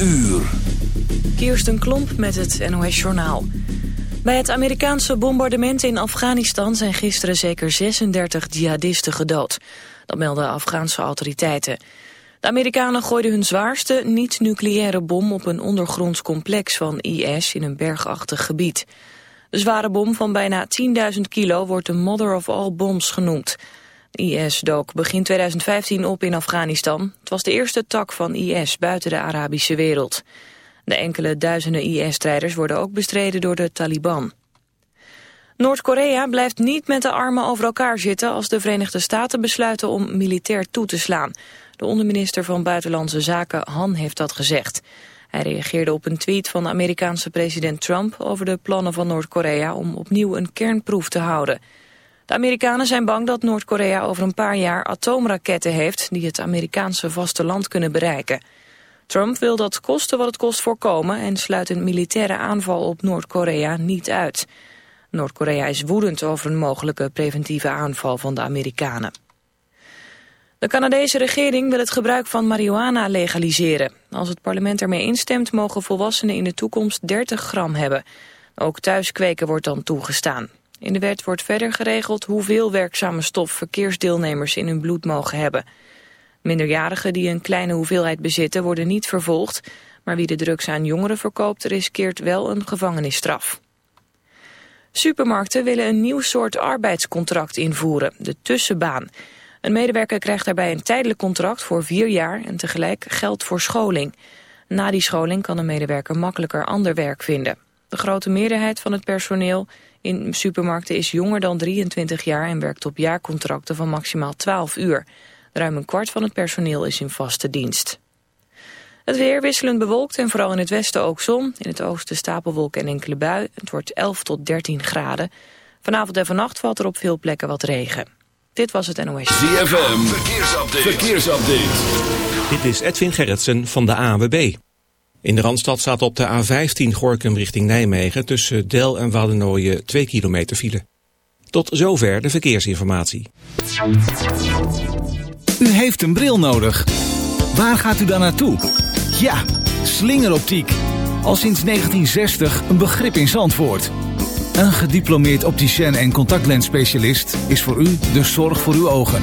uur. Kirsten Klomp met het NOS-journaal. Bij het Amerikaanse bombardement in Afghanistan zijn gisteren zeker 36 jihadisten gedood. Dat melden Afghaanse autoriteiten. De Amerikanen gooiden hun zwaarste niet-nucleaire bom op een ondergronds complex van IS in een bergachtig gebied. De zware bom van bijna 10.000 kilo wordt de mother of all bombs genoemd. IS dook begin 2015 op in Afghanistan. Het was de eerste tak van IS buiten de Arabische wereld. De enkele duizenden IS-strijders worden ook bestreden door de Taliban. Noord-Korea blijft niet met de armen over elkaar zitten als de Verenigde Staten besluiten om militair toe te slaan. De onderminister van Buitenlandse Zaken Han heeft dat gezegd. Hij reageerde op een tweet van de Amerikaanse president Trump over de plannen van Noord-Korea om opnieuw een kernproef te houden. De Amerikanen zijn bang dat Noord-Korea over een paar jaar atoomraketten heeft die het Amerikaanse vasteland kunnen bereiken. Trump wil dat kosten wat het kost voorkomen en sluit een militaire aanval op Noord-Korea niet uit. Noord-Korea is woedend over een mogelijke preventieve aanval van de Amerikanen. De Canadese regering wil het gebruik van marihuana legaliseren. Als het parlement ermee instemt mogen volwassenen in de toekomst 30 gram hebben. Ook thuiskweken wordt dan toegestaan. In de wet wordt verder geregeld hoeveel werkzame stof verkeersdeelnemers in hun bloed mogen hebben. Minderjarigen die een kleine hoeveelheid bezitten worden niet vervolgd, maar wie de drugs aan jongeren verkoopt riskeert wel een gevangenisstraf. Supermarkten willen een nieuw soort arbeidscontract invoeren, de tussenbaan. Een medewerker krijgt daarbij een tijdelijk contract voor vier jaar en tegelijk geld voor scholing. Na die scholing kan een medewerker makkelijker ander werk vinden. De grote meerderheid van het personeel in supermarkten is jonger dan 23 jaar en werkt op jaarcontracten van maximaal 12 uur. Ruim een kwart van het personeel is in vaste dienst. Het weer wisselend bewolkt en vooral in het westen ook zon. In het oosten stapelwolken en enkele bui. Het wordt 11 tot 13 graden. Vanavond en vannacht valt er op veel plekken wat regen. Dit was het NOS. ZFM, verkeersupdate. verkeersupdate. Dit is Edwin Gerritsen van de AWB. In de Randstad staat op de A15 Gorkum richting Nijmegen... tussen Del en Waddenooien 2 kilometer file. Tot zover de verkeersinformatie. U heeft een bril nodig. Waar gaat u dan naartoe? Ja, slingeroptiek. Al sinds 1960 een begrip in Zandvoort. Een gediplomeerd opticien en contactlensspecialist is voor u de zorg voor uw ogen.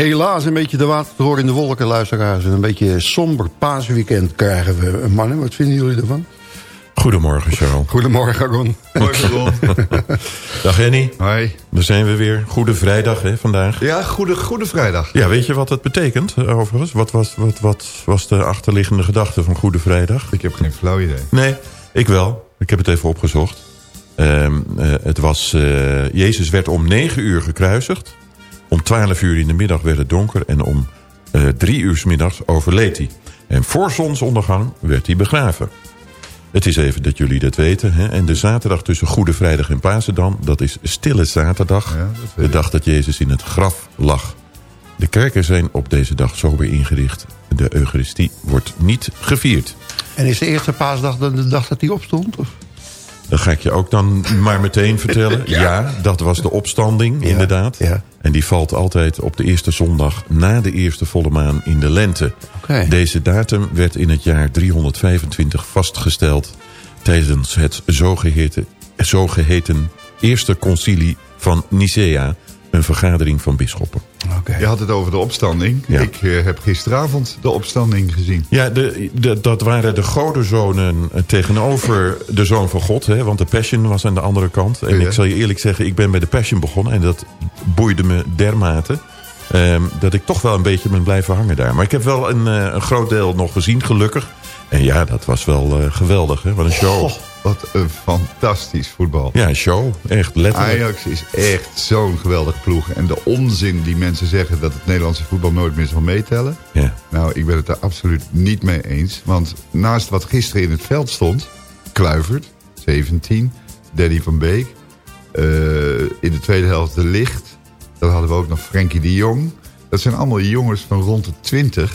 Helaas een beetje de water in de wolken, luisteraars. Een beetje somber paasweekend krijgen we. Mannen, wat vinden jullie ervan? Goedemorgen, Sharon. Goedemorgen, Ron. Morgen, Ron. Dag, Henny. Hoi. Daar zijn we weer. Goede vrijdag, hè, vandaag. Ja, goede, goede vrijdag. Ja, weet je wat het betekent, eh, overigens? Wat was, wat, wat was de achterliggende gedachte van Goede Vrijdag? Ik heb geen flauw idee. Nee, ik wel. Ik heb het even opgezocht. Um, uh, het was... Uh, Jezus werd om negen uur gekruisigd. Om twaalf uur in de middag werd het donker. En om uh, drie uur s middags overleed hij. En voor zonsondergang werd hij begraven. Het is even dat jullie dat weten. Hè? En de zaterdag tussen Goede Vrijdag en Pasen dan... dat is Stille Zaterdag. de dag dat Jezus in het graf lag. De kerken zijn op deze dag sober ingericht. De Eucharistie wordt niet gevierd. En is de eerste paasdag dan de dag dat hij opstond? Of? Dat ga ik je ook dan maar meteen vertellen. ja. dat was de opstanding, inderdaad. Ja. En die valt altijd op de eerste zondag na de eerste volle maan in de lente. Deze datum werd in het jaar 325 vastgesteld... tijdens het zogeheten, zogeheten Eerste Concilie van Nicea... een vergadering van bisschoppen. Je had het over de opstanding. Ja. Ik eh, heb gisteravond de opstanding gezien. Ja, de, de- dat waren de godenzonen eh, tegenover de Zoon van God. Hè, want de Passion was aan de andere kant. En Ja. ik zal je eerlijk zeggen, ik ben bij de Passion begonnen. En dat boeide me dermate. ehm, dat ik toch wel een beetje ben blijven hangen daar. Maar ik heb wel een, eh, een groot deel nog gezien, gelukkig. En ja, dat was wel eh, geweldig. Hè? Wat een show. Oh, wat een fantastisch voetbal. Ja, een show. Echt letterlijk. Ajax is echt zo'n geweldig ploeg. En de onzin die mensen zeggen dat het Nederlandse voetbal nooit meer zal meetellen. Ja. Nou, ik ben het daar absoluut niet mee eens. Want naast wat gisteren in het veld stond... Kluivert, 17, Danny van Beek. eh, in de tweede helft De Licht. Dan hadden we ook nog Frenkie de Jong. Dat zijn allemaal jongens van rond de 20.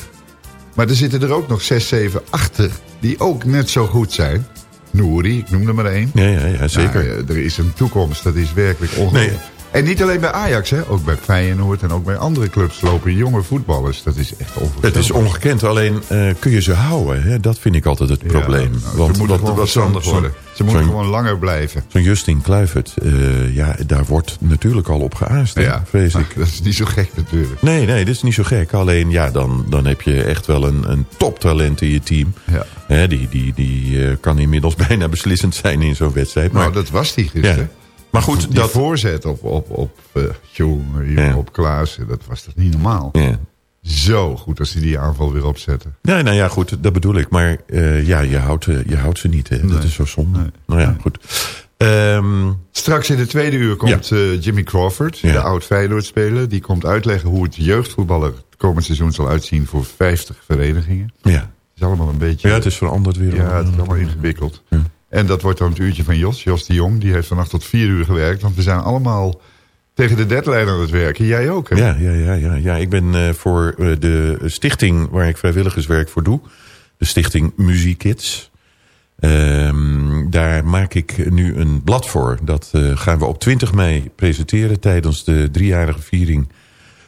Maar er zitten er ook nog 6, 7 achter... die ook net zo goed zijn. Nouri, ik noem er maar één. Ja, ja, ja zeker. Nou, eh, er is een toekomst, dat is werkelijk ongelooflijk. Nee. En niet alleen bij Ajax, hè? ook bij Feyenoord en ook bij andere clubs lopen jonge voetballers. Dat is echt onvoorstelbaar. Het is ongekend, alleen eh, kun je ze houden? Hè? Dat vind ik altijd het Ja, probleem. nou, ze moeten gewoon wat verstandig worden. Ze moeten gewoon langer blijven. Zo'n Justin Kluivert, eh, ja, daar wordt natuurlijk al op geaast, hè, Ja, vrees ik. dat is niet zo gek natuurlijk. Nee, nee, dat is niet zo gek. Alleen, ja, dan, dan heb je echt wel een, een toptalent in je team. Ja. Hè, die die, die eh, kan inmiddels bijna beslissend zijn in zo'n wedstrijd. Maar, Nou, dat was die gisteren. ja. Maar goed, Die dat... voorzet op, op, op uh, jongen, jongen, Ja. op Klaassen, dat was toch niet normaal? Ja. Zo goed als hij die aanval weer opzetten. Nee, nou ja, goed, dat bedoel ik. Maar eh, ja, je houdt, eh, je houdt ze niet, hè. Dat is zo zonde. Nee. Nou ja, goed. Ehm, Straks in de tweede uur komt eh, Jimmy Crawford, Ja. de oud Feyenoord speler. Die komt uitleggen hoe het jeugdvoetballer het komend seizoen zal uitzien voor 50 verenigingen. ja. Het is allemaal een beetje... ja, het is veranderd weer. Ja, het is allemaal ingewikkeld. Ja. En dat wordt dan het uurtje van Jos, Jos de Jong. Die heeft vannacht tot vier uur gewerkt. Want we zijn allemaal tegen de deadline aan het werken. Jij ook, hè? Ja, ja, ja, ja, ja. ik ben eh, voor eh, de stichting waar ik vrijwilligerswerk voor doe. De stichting Muziekids. Ehm, daar maak ik nu een blad voor. Dat eh, gaan we op 20 mei presenteren tijdens de driejarige viering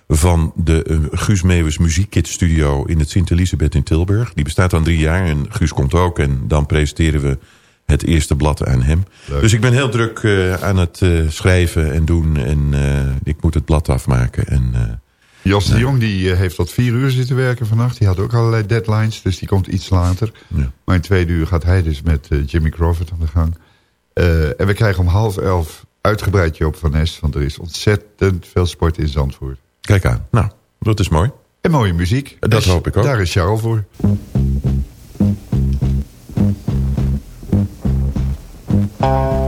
van de Guus Meeuwis Muziekkids Studio in het Sint-Elisabeth in Tilburg. Die bestaat dan drie jaar en Guus komt ook. En dan presenteren we het eerste blad aan hem. Leuk. Dus ik ben heel druk eh, aan het eh, schrijven en doen. En eh, ik moet het blad afmaken. En, Jos de Jong die heeft tot vier uur zitten werken vannacht. Die had ook allerlei deadlines, dus die komt iets later. Ja. Maar in twee uur gaat hij dus met Jimmy Crawford aan de gang. En we krijgen om half elf uitgebreid Joop van Nes. Want er is ontzettend veel sport in Zandvoort. kijk aan. Nou, dat is mooi. En mooie muziek. Dat Dus hoop ik ook. Daar is Charles voor. Mm-hmm.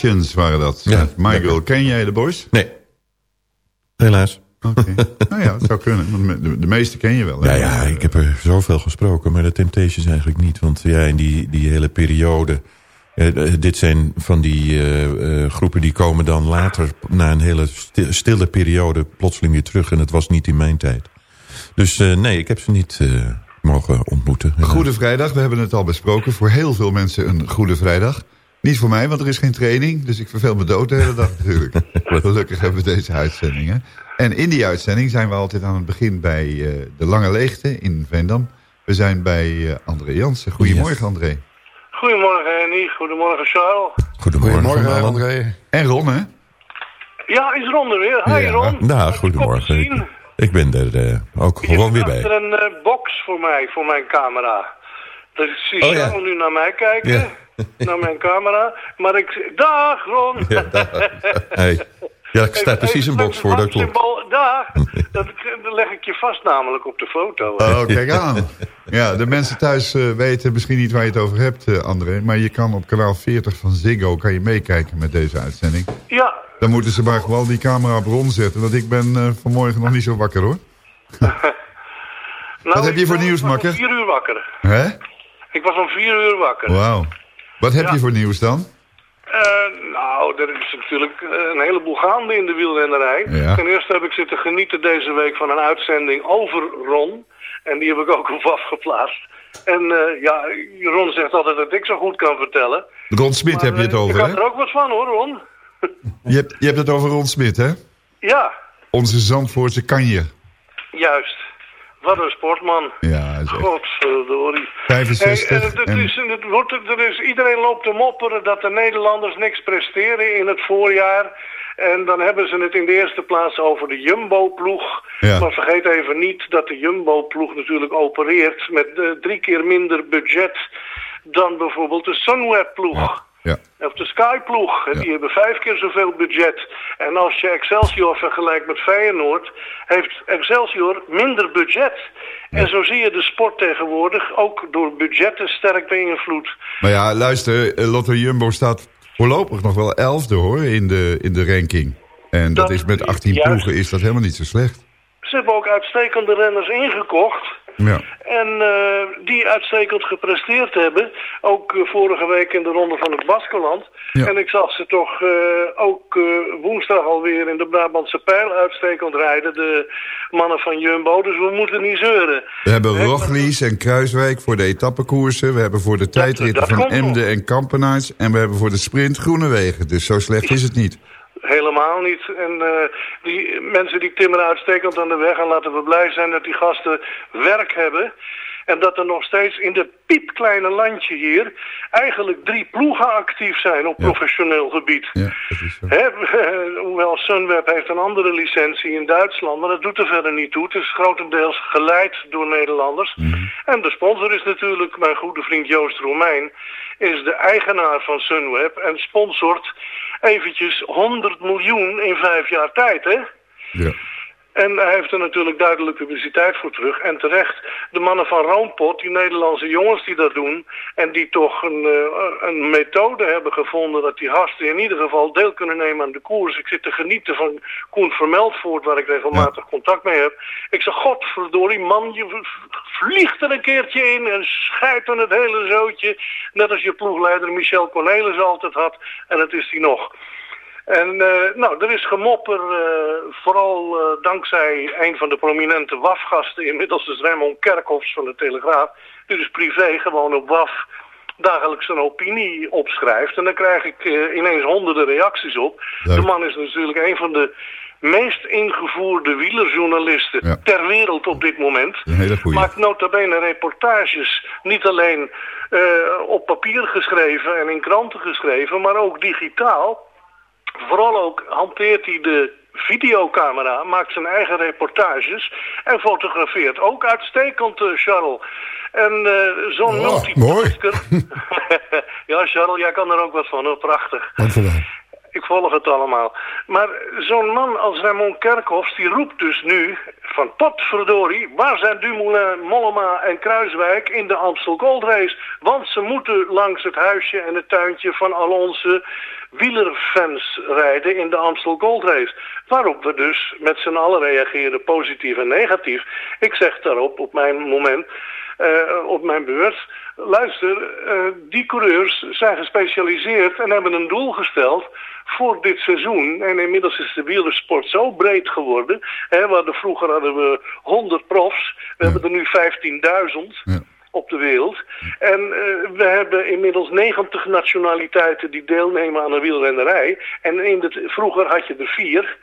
Temptations waren dat. Ja, Michael, lekker. ken jij de boys? Nee. Helaas. Oké. nou ja, het zou kunnen. want De, de meeste ken je wel. hè? Ja, ja, ik heb er zoveel gesproken, maar de Temptations eigenlijk niet. Want ja, in die, die hele periode... eh, eh, dit zijn van die eh, groepen die komen dan later... na een hele sti- stille periode plotseling weer terug. En het was niet in mijn tijd. Dus nee, ik heb ze niet mogen ontmoeten. Goede vrijdag, we hebben het al besproken. Voor heel veel mensen een goede vrijdag. Niet voor mij, want er is geen training. Dus ik verveel me dood de hele dag natuurlijk. Gelukkig hebben we deze uitzendingen. En in die uitzending zijn we altijd aan het begin bij eh, de Lange Leegte in Veendam. We zijn bij eh, André Jansen. Goedemorgen André. Goedemorgen Henny, goedemorgen Charles. Goedemorgen, Goedemorgen. André. En Ron hè? Ja, is Ron er weer? Hi Ja. Ron. Nou, goedemorgen. Ik, ben er eh, ook Je gewoon weer bij. achter een eh, box voor mij, voor mijn camera. Dus zie Oh, ja. Charles nu naar mij kijken, Ja. naar mijn camera. Maar ik... Dag Ron! Ja, dag. Hey. Ja, ik sta precies een box voor, dat klopt. Symbool, dag! Dat, dat leg ik je vast namelijk op de foto. Oh, kijk aan. Ja, de mensen thuis eh, weten misschien niet waar je het over hebt, eh, André. Maar je kan op kanaal 40 van Ziggo kan je meekijken met deze uitzending. Ja, Dan moeten ze maar gewoon die camera op Ron zetten. Want ik ben eh, vanmorgen nog niet zo wakker hoor. nou, Wat heb je ik voor nieuws, was om makker? vier uur wakker. Hè? Ik was om vier uur wakker. Wauw. Wat heb Ja. je voor nieuws dan? Eh, nou, er is natuurlijk eh, een heleboel gaande in de wielrennerij. Ja. Ten eerste heb ik zitten genieten deze week van een uitzending over Ron. En die heb ik ook op afgeplaatst. En eh, ja, Ron zegt altijd dat ik zo goed kan vertellen. Ron Smit heb je het over, Ik had hè? er ook wat van hoor, Ron. Je hebt, je hebt het over Ron Smit, hè? Ja, Onze Zandvoortse kanje. juist. Wat een sportman. Ja, dat is echt- Godverdorie. 65 Hey, eh, het en- is, het wordt, er is, iedereen loopt te mopperen dat de Nederlanders niks presteren in het voorjaar. En dan hebben ze het in de eerste plaats over de Jumbo-ploeg. Ja. Maar vergeet even niet dat de Jumbo-ploeg natuurlijk opereert met eh, drie keer minder budget dan bijvoorbeeld de Sunweb-ploeg. Ja. Of de Sky-ploeg. En Die hebben vijf keer zoveel budget. En als je Excelsior vergelijkt met Feyenoord... heeft Excelsior minder budget. En zo zie je de sport tegenwoordig ook door budgetten sterk beïnvloed. Maar ja, luister, eh, Lotto Jumbo staat voorlopig nog wel elfde hoor in de, in de ranking. En dat, Dat- is met 18 juist. ploegen is dat helemaal niet zo slecht. Ze hebben ook uitstekende renners ingekocht. Ja. En eh, die uitstekend gepresteerd hebben. Ook eh, vorige week in de ronde van het Baskeland. Ja. En ik zag ze toch eh, ook woensdag alweer in de Brabantse Pijl uitstekend rijden. De mannen van Jumbo. Dus we moeten niet zeuren. We hebben Roglies en Kruiswijk voor de etappekoersen. We hebben voor de tijdritten dat van. Emden en Kampenaars. En we hebben voor de sprint Groenewegen. Dus zo slecht is het niet. Helemaal niet. En eh, die mensen die timmeren uitstekend aan de weg. En laten we blij zijn dat die gasten werk hebben. En dat er nog steeds in dit piepkleine landje hier... eigenlijk drie ploegen actief zijn op Ja. professioneel gebied. Ja. Hè, hoewel Sunweb heeft een andere licentie in Duitsland, maar dat doet er verder niet toe. Het is grotendeels geleid door Nederlanders. En de sponsor is natuurlijk mijn goede vriend Joost Romein, is de eigenaar van Sunweb en sponsort eventjes 100 miljoen in vijf jaar tijd, hè? Ja. En hij heeft er natuurlijk duidelijk publiciteit voor terug. En terecht, de mannen van Roompot, die Nederlandse jongens die dat doen... en die toch een, eh, een methode hebben gevonden... dat die gasten in ieder geval deel kunnen nemen aan de koers. Ik zit te genieten van Koen Vermeldvoort, waar ik regelmatig contact mee heb. Ik zeg, godverdorie man, je vliegt er een keertje in... en schijt aan het hele zootje. Net als je ploegleider Michel Cornelis altijd had. En dat is hij nog. En eh, nou, er is gemopper, eh, vooral eh, dankzij een van de prominente WAF-gasten, inmiddels is Raymond Kerkhoffs van de Telegraaf, die dus privé gewoon op WAF dagelijks een opinie opschrijft. En dan krijg ik ineens honderden reacties op. Leuk. De man is natuurlijk een van de meest ingevoerde wielerjournalisten Ja. ter wereld op dit moment. Maakt nota bene reportages, niet alleen eh, op papier geschreven en in kranten geschreven, maar ook digitaal. Vooral ook hanteert hij de videocamera, maakt zijn eigen reportages en fotografeert ook uitstekend, eh, Charles. En eh, zo'n Oh, multitasker... ja, Charles, jij kan er ook wat van, hoor. prachtig. Mij. Ik volg het allemaal. Maar zo'n man als Ramon Kerkhoffs, die roept dus nu van potverdorie, waar zijn Dumoulin, Mollema en Kruiswijk in de Amstel Gold Race? Want ze moeten langs het huisje en het tuintje van al onze wielerfans rijden in de Amstel Gold Race. Waarop we dus met z'n allen reageren, positief en negatief. Ik zeg daarop op mijn moment, eh, op mijn beurt, luister, eh, die coureurs zijn gespecialiseerd en hebben een doel gesteld voor dit seizoen. En inmiddels is de wielersport zo breed geworden. Hè, we hadden, vroeger hadden we 100 profs, we hebben er nu 15.000 op de wereld. En eh, we hebben inmiddels 90 nationaliteiten die deelnemen aan de wielrennerij. En in het, vroeger had je er vier.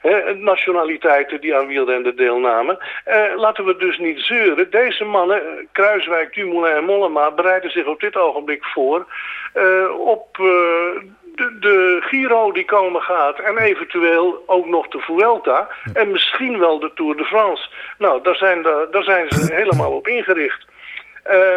hè, nationaliteiten die aan wielrennen deelnamen. Eh, laten we dus niet zeuren. Deze mannen, Kruiswijk, Dumoulin en Mollema, bereiden zich op dit ogenblik voor eh, op eh, de, de Giro die komen gaat. En eventueel ook nog de Vuelta. En misschien wel de Tour de France. Nou, daar zijn, de, daar zijn ze helemaal op ingericht. Eh,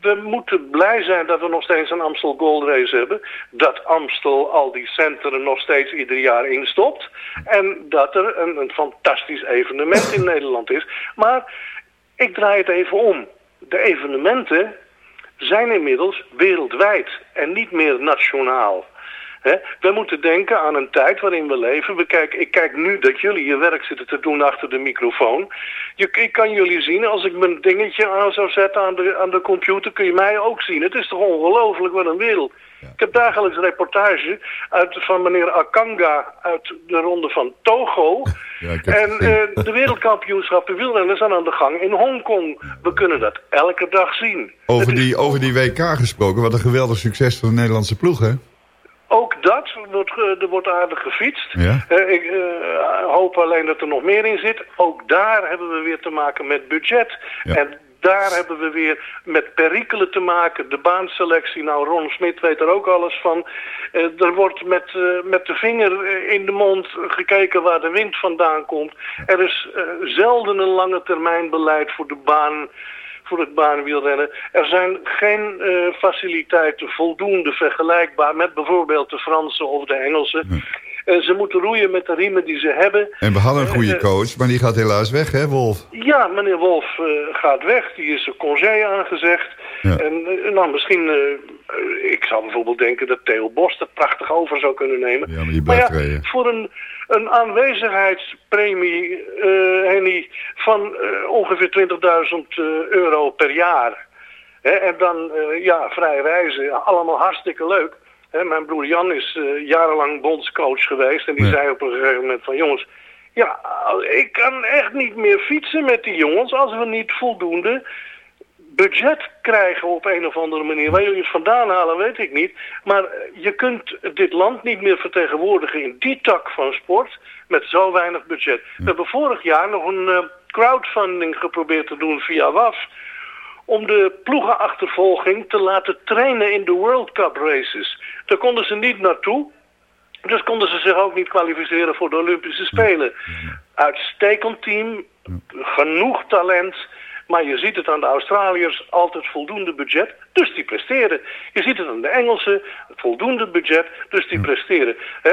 we moeten blij zijn dat we nog steeds een Amstel Gold Race hebben. Dat Amstel al die centeren nog steeds ieder jaar instopt. En dat er een, een fantastisch evenement in Nederland is. Maar ik draai het even om. De evenementen zijn inmiddels wereldwijd en niet meer nationaal. We moeten denken aan een tijd waarin we leven. We ik kijk nu dat jullie je werk zitten te doen achter de microfoon. Je, ik kan jullie zien, als ik mijn dingetje aan zou zetten aan de, aan de computer, kun je mij ook zien. Het is toch ongelooflijk, wat een wereld. Ik heb dagelijks een reportage uit, van meneer Akanga uit de ronde van Togo. Ja, En eh, de wereldkampioenschappen wielrennen zijn aan de gang in Hongkong. We kunnen dat elke dag zien. Over die, over die WK gesproken, wat een geweldig succes van de Nederlandse ploeg, hè? Ook dat, wordt, er wordt aardig gefietst. Ja. Eh, ik eh, hoop alleen dat er nog meer in zit. Ook daar hebben we weer te maken met budget. Ja. En daar hebben we weer met perikelen te maken. De baanselectie, nou Ron Smit weet er ook alles van. Eh, er wordt met, met de vinger in de mond gekeken waar de wind vandaan komt. Er is zelden een lange termijn beleid voor de baan voor het baanwielrennen. Er zijn geen eh, faciliteiten voldoende vergelijkbaar met bijvoorbeeld de Franse of de Engelse. Eh, ze moeten roeien met de riemen die ze hebben. En we hadden een goede Eh, coach, maar die gaat helaas weg, hè, Wolf? Ja, meneer Wolf gaat weg. Die is een congé aangezegd. Ja. En nou, misschien, ik zou bijvoorbeeld denken dat Theo Bos dat prachtig over zou kunnen nemen. Ja, maar die blijft ja, rijden. voor een, een aanwezigheidspremie, eh Henny, van eh, ongeveer 20.000 eh, euro per jaar. Hè, en dan, ja, vrij reizen, allemaal hartstikke leuk. Hè, mijn broer Jan is jarenlang bondscoach geweest en die Ja. zei op een gegeven moment van jongens, ja, ik kan echt niet meer fietsen met die jongens als we niet voldoende budget krijgen op een of andere manier. Waar jullie het vandaan halen, weet ik niet. Maar eh, je kunt dit land niet meer vertegenwoordigen in die tak van sport met zo weinig budget. We hebben vorig jaar nog een eh, crowdfunding geprobeerd te doen via WAF om de ploegenachtervolging te laten trainen in de World Cup races. Daar konden ze niet naartoe. Dus konden ze zich ook niet kwalificeren voor de Olympische Spelen. Uitstekend team, genoeg talent. Maar je ziet het aan de Australiërs, altijd voldoende budget, dus die presteren. Je ziet het aan de Engelsen, voldoende budget, dus die presteren. Eh,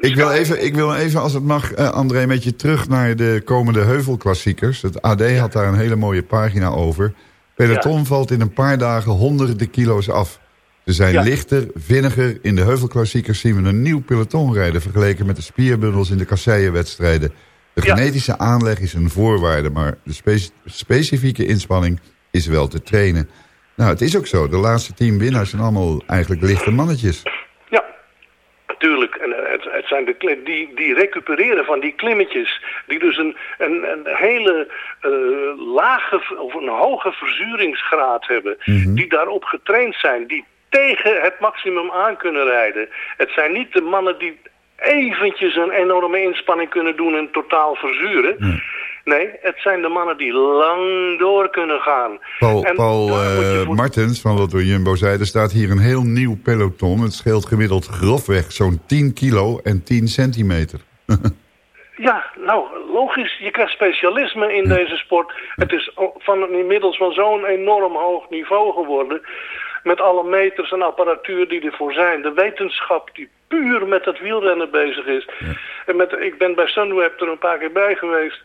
Ik wil even, ik wil even als het mag, eh, André, met je terug naar de komende heuvelklassiekers. Het AD had daar een hele mooie pagina over. Peloton valt in een paar dagen honderden kilo's af. Ze zijn Ja. lichter, vinniger. In de heuvelklassiekers zien we een nieuw peloton rijden... vergeleken met de spierbundels in de kasseienwedstrijden. De Ja. genetische aanleg is een voorwaarde... maar de spe- specifieke inspanning is wel te trainen. Nou, het is ook zo. De laatste tien winnaars zijn allemaal eigenlijk lichte mannetjes. Ja, natuurlijk. En eh, het, het zijn de die, die recupereren van die klimmetjes. Die dus een, een, een hele eh, lage of een hoge verzuringsgraad hebben. Die daarop getraind zijn. Die tegen het maximum aan kunnen rijden. Het zijn niet de mannen die eventjes een enorme inspanning kunnen doen en totaal verzuren. Nee, het zijn de mannen die lang door kunnen gaan. Paul, En Paul eh, Martens van Lotto Jumbo zei... er staat hier een heel nieuw peloton. Het scheelt gemiddeld grofweg zo'n 10 kilo en 10 centimeter. Ja, nou, logisch. Je krijgt specialisme in deze sport. Het is van inmiddels van zo'n enorm hoog niveau geworden. Met alle meters en apparatuur die ervoor zijn. De wetenschap die puur met het wielrennen bezig is. En met, ik ben bij Sunweb er een paar keer bij geweest.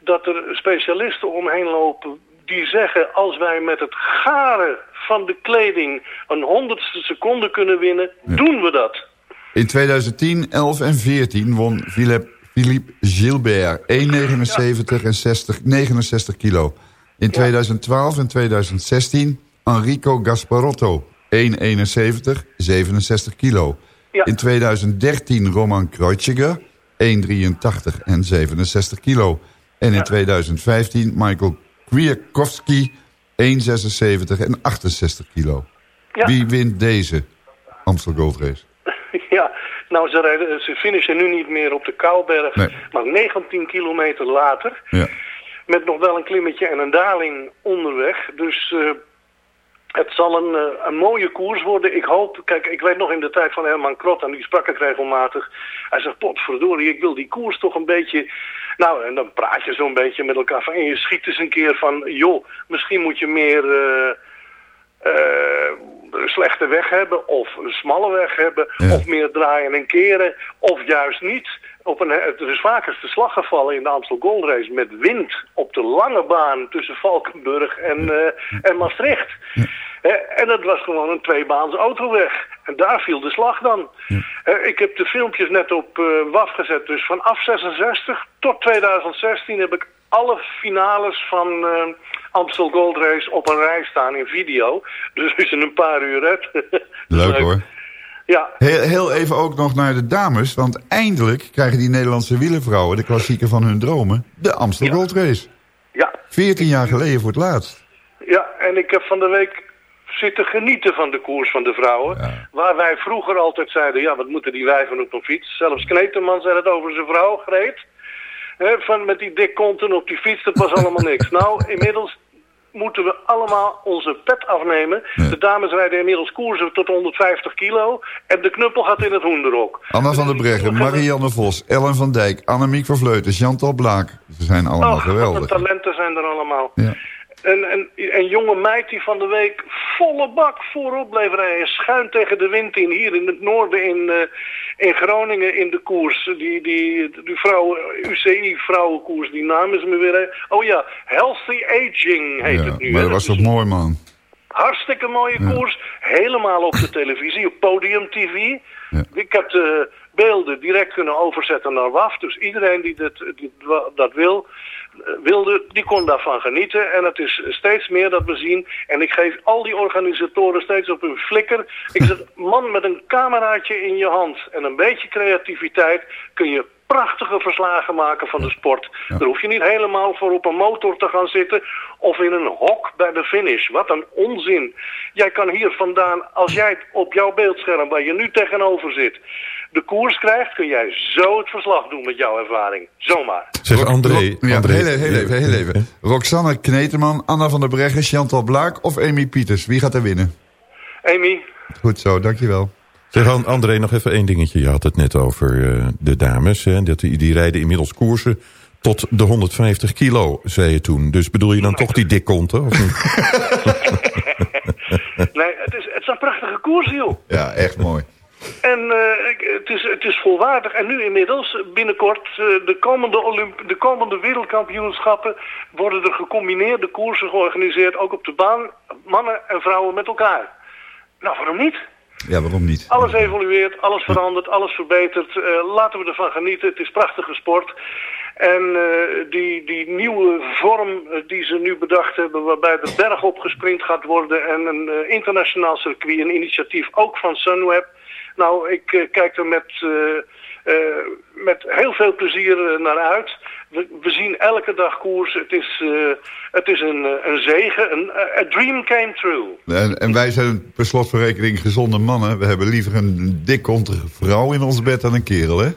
Dat er specialisten omheen lopen die zeggen... als wij met het garen van de kleding een honderdste seconde kunnen winnen... doen we dat. In 2010, 11 en 14 won Philippe, Philippe Gilbert 1,79 en 60, 69 kilo. In 2012 en 2016 Enrico Gasparotto 1,71, 67 kilo. In 2013 Roman Kreuziger 1,83 en 67 kilo. En in 2015 Michael Kwiatkowski 1,76 en 68 kilo. Ja. Wie wint deze Amstel Gold Race? Ja, nou ze, rijden, ze finishen nu niet meer op de Kouberg, Nee. maar 19 kilometer later. Ja. Met nog wel een klimmetje en een daling onderweg. Dus eh, het zal een, eh, een mooie koers worden. Ik hoop, kijk, ik weet nog in de tijd van Herman Krot, en die sprak ik regelmatig. Hij zegt, potverdorie, ik wil die koers toch een beetje... Nou, en dan praat je zo'n beetje met elkaar van... En je schiet eens een keer van, joh, misschien moet je meer... eh, eh, slechte weg hebben of een smalle weg hebben of meer draaien en keren of juist niet. Op een, er is vaak eens de slag gevallen in de Amstel Gold Race met wind op de lange baan tussen Valkenburg en, eh, en Maastricht. Hè, en dat was gewoon een tweebaans autoweg. En daar viel de slag dan. Eh, ik heb de filmpjes net op eh, WAF gezet. Dus vanaf 66 tot 2016 heb ik alle finales van eh, Amstel Gold Race op een rij staan in video. Dus is er een paar uur uit. Leuk hoor. Ja, Heel, heel even ook nog naar de dames. Want eindelijk krijgen die Nederlandse wielervrouwen... de klassieker van hun dromen, de Amstel Gold Race. ja, 14 jaar geleden voor het laatst. ja. En ik heb van de week zitten genieten van de koers van de vrouwen. Waar wij vroeger altijd zeiden, ja, wat moeten die wijven op een fiets? Zelfs Kneteman zei het over zijn vrouw, Greet. Van met die dik konten op die fiets, dat was allemaal niks. Nou, inmiddels moeten we allemaal onze pet afnemen. De dames rijden inmiddels koersen tot 150 kilo. En de knuppel gaat in het hoenderok. Anna van der Breggen, Marianne Vos, Ellen van Dijk... Annemiek van Vleuten, Chantal Blaak. Ze zijn allemaal Oh, wat geweldig. talenten zijn er allemaal. Ja. En, en een jonge meid die van de week volle bak voorop bleef rijden. Schuin tegen de wind in, hier in het noorden in, eh, in Groningen in de koers. Die, die, die vrouwen, UCI vrouwenkoers, die naam is me weer... eh, Oh ja, Healthy Aging heet Ja, het nu. maar dat was toch mooi, man. Hartstikke mooie koers. Helemaal op de televisie, op Podium TV. Ik heb de beelden direct kunnen overzetten naar WAF. Dus iedereen die dat, die dat wil, eh, wilde, die kon daarvan genieten. En het is steeds meer dat we zien. En ik geef al die organisatoren steeds op hun flikker. Ik zeg, man met een cameraatje in je hand en een beetje creativiteit kun je prachtige verslagen maken van de sport. Daar hoef je niet helemaal voor op een motor te gaan zitten of in een hok bij de finish. Wat een onzin. Jij kan hier vandaan, als jij op jouw beeldscherm waar je nu tegenover zit, de koers krijgt, kun jij zo het verslag doen met jouw ervaring. Zomaar. Zeg André. Ja, André heel, even, heel even, heel even. Roxanne Kneteman, Anna van der Breggen, Chantal Blaak of Amy Pieters? Wie gaat er winnen? Amy, Goed zo, dankjewel. Zeg An- André, nog even één dingetje. Je had het net over eh, de dames. Hè, dat die, die rijden inmiddels koersen tot de 150 kilo, zei je toen. Dus bedoel je dan toch die dikkonten? Of niet? nee, het is, het is een prachtige koers, joh. Ja, echt mooi. En eh, het, is, het is volwaardig. En nu inmiddels, binnenkort, eh, de, komende Olymp de komende wereldkampioenschappen... worden er gecombineerde koersen georganiseerd, ook op de baan. Mannen en vrouwen met elkaar. Nou, waarom niet? Ja, waarom niet? Alles evolueert, alles verandert, alles verbetert. Eh, laten we ervan genieten. Het is prachtige sport. En die, die nieuwe vorm die ze nu bedacht hebben... waarbij de berg opgesprint gaat worden... en een internationaal circuit, een initiatief ook van Sunweb... Nou, ik eh, kijk er met, eh, eh, met heel veel plezier naar uit. We, we zien elke dag koers. Het is, het is een, een zegen. Een a dream came true. En, en wij zijn per slot van rekening gezonde mannen. We hebben liever een dikkontige vrouw in ons bed dan een kerel, hè?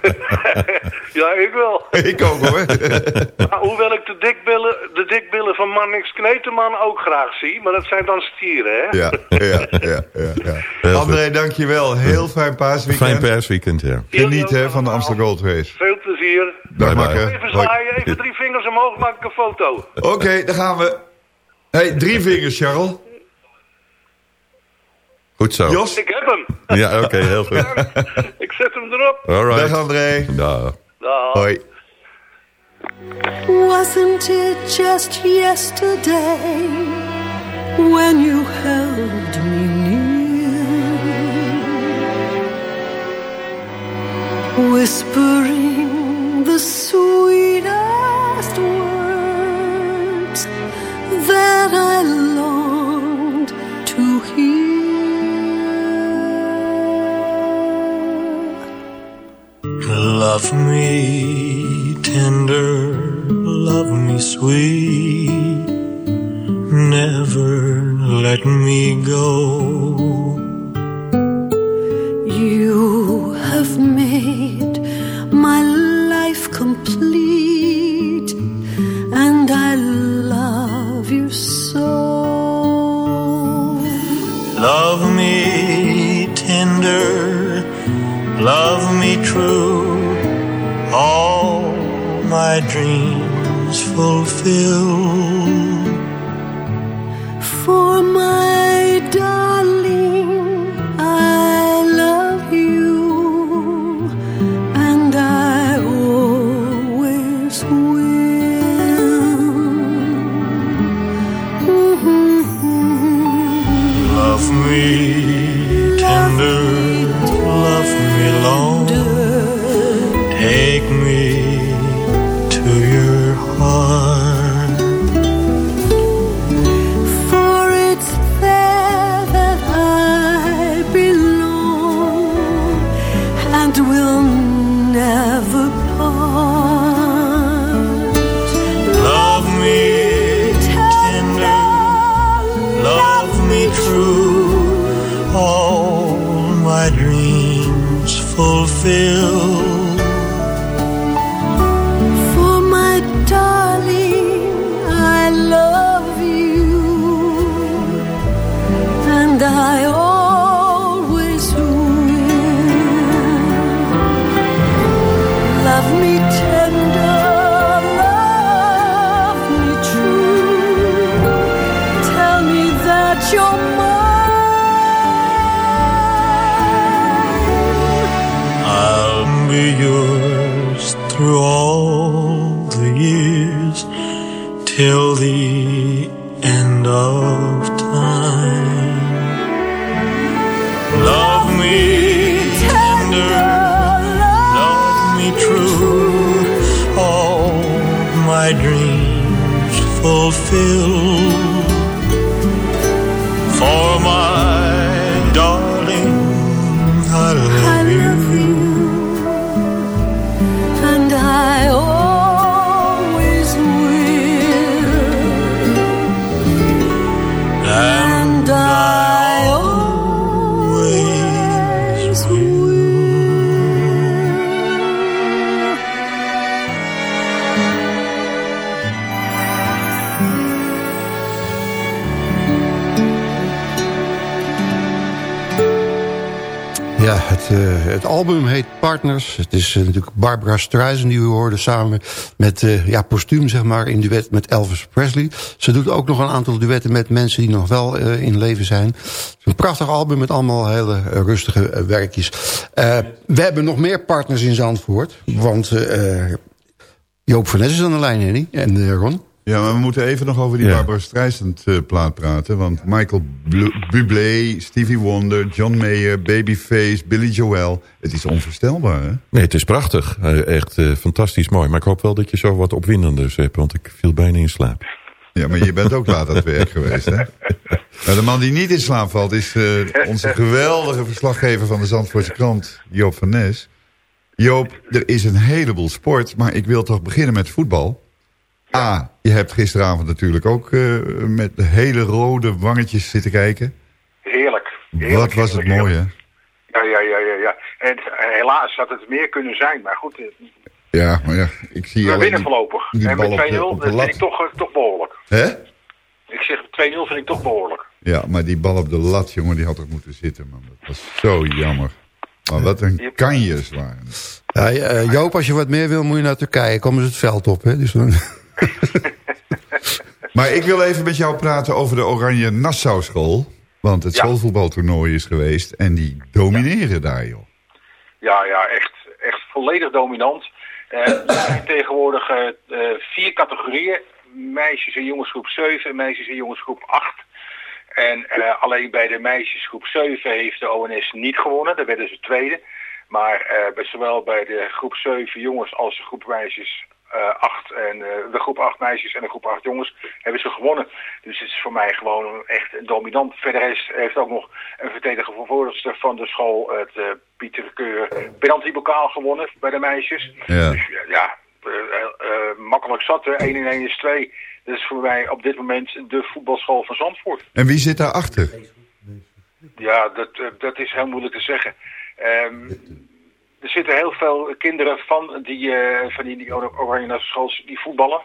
Ja, ik wel. Ik ook, hoor. Nou, hoewel ik de dikbillen, de dikbillen van Mannix Kneteman ook graag zie. Maar dat zijn dan stieren, hè? Ja, ja, ja, ja. ja. André, dankjewel. Heel fijn paasweekend. Fijn persweekend, ja. Geniet hè, van de Amsterdam Gold Race. Veel plezier. Dag. Makker. Even zwaaien, even drie vingers omhoog, maak ik een foto. Oké, daar gaan we. hey, drie vingers, Charles. Goed zo. Jos? Ik heb hem. Ja, oké, heel goed. Ik zet hem erop. Alright. Dag André. Dag. Dag. Hoi. Wasn't it just yesterday when you held me near, whispering the sweetest words that I Love me tender, love me sweet, Love me Partners. Het is eh, natuurlijk Barbara Streisand die we hoorden samen met eh, ja, postuum zeg maar in duet met Elvis Presley. Ze doet ook nog een aantal duetten met mensen die nog wel eh, in leven zijn. Een prachtig album met allemaal hele rustige werkjes. We hebben nog meer partners in Zandvoort. Want Joop van Nes is aan de lijn, Henny. En Ron. Ja, maar we moeten even nog over die Barbara Streisand eh, plaat praten. Want Michael Bublé, Stevie Wonder, John Mayer, Babyface, Billy Joel. Het is onvoorstelbaar, hè? Nee, het is prachtig. Echt eh, fantastisch mooi. Maar ik hoop wel dat je zo wat opwindenders hebt, want ik viel bijna in slaap. Ja, maar je bent ook laat aan het werk geweest, hè? Nou, de man die niet in slaap valt is eh, onze geweldige verslaggever van de Zandvoortse krant, Joop van Nes. Joop, er is een heleboel sport, maar ik wil toch beginnen met voetbal. A, je hebt gisteravond natuurlijk ook eh, met de hele rode wangetjes zitten kijken. Heerlijk. Wat was het mooi, hè? Ja, ja, ja, ja. ja. En eh, helaas had het meer kunnen zijn, maar goed. eh, Ja, maar ja, ik zie We alleen winnen die- voorlopig. die En met op de- 2-0 op de dat vind ik toch, toch behoorlijk. Hè? Ik zeg 2-0 vind ik toch behoorlijk. Ja, maar die bal op de lat, jongen, die had toch moeten zitten, man. Dat was zo jammer. Maar wat een kanjes waren. Ja, eh, Joop, als je wat meer wil, moet je naar Turkije. Komen ze het veld op, hè? Dus dan... Maar ik wil even met jou praten over de Oranje Nassau School. Want het Ja. schoolvoetbaltoernooi is geweest en die domineren daar, joh. Ja, ja, echt, echt volledig dominant. Eh, er zijn tegenwoordig eh, eh, vier categorieën. Meisjes en jongensgroep 7 en meisjes en jongensgroep 8. En alleen bij de meisjesgroep 7 heeft de ONS niet gewonnen. Daar werden ze tweede. Maar bij, zowel bij de groep 7 jongens als de groep meisjes eh 8 en eh, de groep 8 meisjes en de groep 8 jongens hebben ze gewonnen. Dus het is voor mij gewoon echt dominant. Verder is, heeft ook nog een vertegenwoordigster van de school, het eh, Pieter Keur, penaltybokaal gewonnen bij de meisjes. Ja. Dus ja, ja makkelijk zat. hè. 1 in 1 is 2. Dat is voor mij op dit moment de voetbalschool van Zandvoort. En wie zit daarachter? Ja, dat, dat is heel moeilijk te zeggen. Ehm, er zitten heel veel kinderen van die, eh, van die, die Oranje schools die voetballen.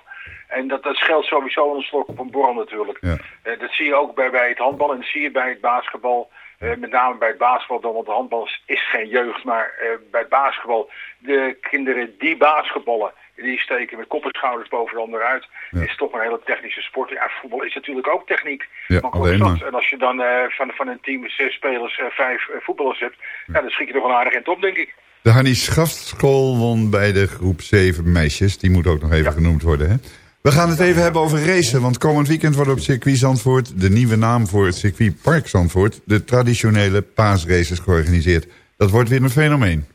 En dat, dat scheelt sowieso een slok op een borrel natuurlijk. Ja. Eh, dat zie je ook bij, bij het handbal en dat zie je bij het basketbal. Eh, met name bij het basketbal, dan, want de handbal is, geen jeugd. Maar bij het basketbal, de kinderen die basketballen, die steken met kop en schouders boven de ander uit. Ja. is toch een hele technische sport. Ja, voetbal is natuurlijk ook techniek. Ja, Maar alleen maar. En als je dan van, van een team met zes spelers vijf voetballers hebt, ja. dan schiet je er wel aardig in top, denk ik. De Hannie Schaftschool won bij de groep 7 meisjes. Die moet ook nog even genoemd worden, hè? We gaan het even hebben over racen, want komend weekend wordt op circuit Zandvoort... de nieuwe naam voor het circuit Park Zandvoort... de traditionele paasraces georganiseerd. Dat wordt weer een fenomeen.